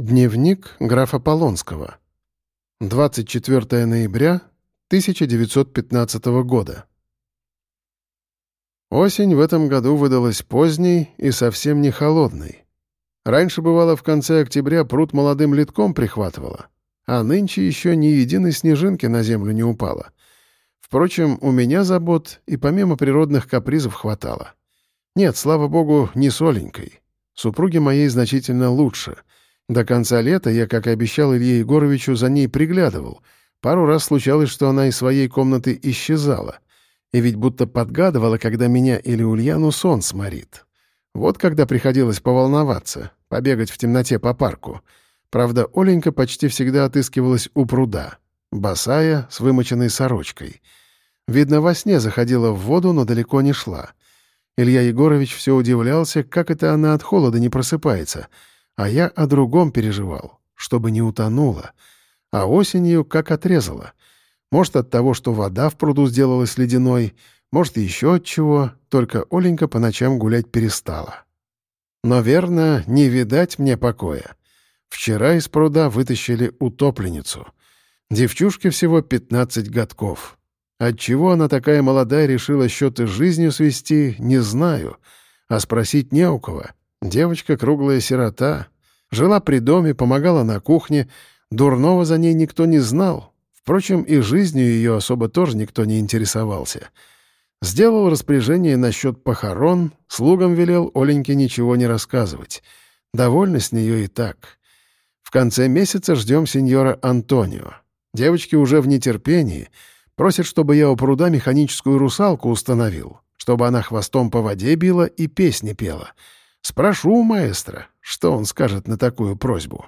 Дневник графа Полонского. 24 ноября 1915 года. Осень в этом году выдалась поздней и совсем не холодной. Раньше, бывало, в конце октября пруд молодым литком прихватывало, а нынче еще ни единой снежинки на землю не упало. Впрочем, у меня забот и помимо природных капризов хватало. Нет, слава богу, не соленькой. Супруге моей значительно лучше — до конца лета я, как и обещал Илье Егоровичу, за ней приглядывал. Пару раз случалось, что она из своей комнаты исчезала. И ведь будто подгадывала, когда меня или Ульяну сон сморит. Вот когда приходилось поволноваться, побегать в темноте по парку. Правда, Оленька почти всегда отыскивалась у пруда. Босая, с вымоченной сорочкой. Видно, во сне заходила в воду, но далеко не шла. Илья Егорович все удивлялся, как это она от холода не просыпается — а я о другом переживал, чтобы не утонула. А осенью как отрезала. Может, от того, что вода в пруду сделалась ледяной, может, еще от чего, только Оленька по ночам гулять перестала. Но, не видать мне покоя. Вчера из пруда вытащили утопленницу. Девчушке всего 15 годков. Отчего она такая молодая решила счеты жизнью свести, не знаю. А спросить не у кого. Девочка круглая сирота. Жила при доме, помогала на кухне. Дурного за ней никто не знал. Впрочем, и жизнью ее особо тоже никто не интересовался. Сделал распоряжение насчет похорон, слугам велел Оленьке ничего не рассказывать. Довольно с нее и так. В конце месяца ждем сеньора Антонио. Девочки уже в нетерпении. Просят, чтобы я у пруда механическую русалку установил, чтобы она хвостом по воде била и песни пела — Спрошу у маэстро, что он скажет на такую просьбу.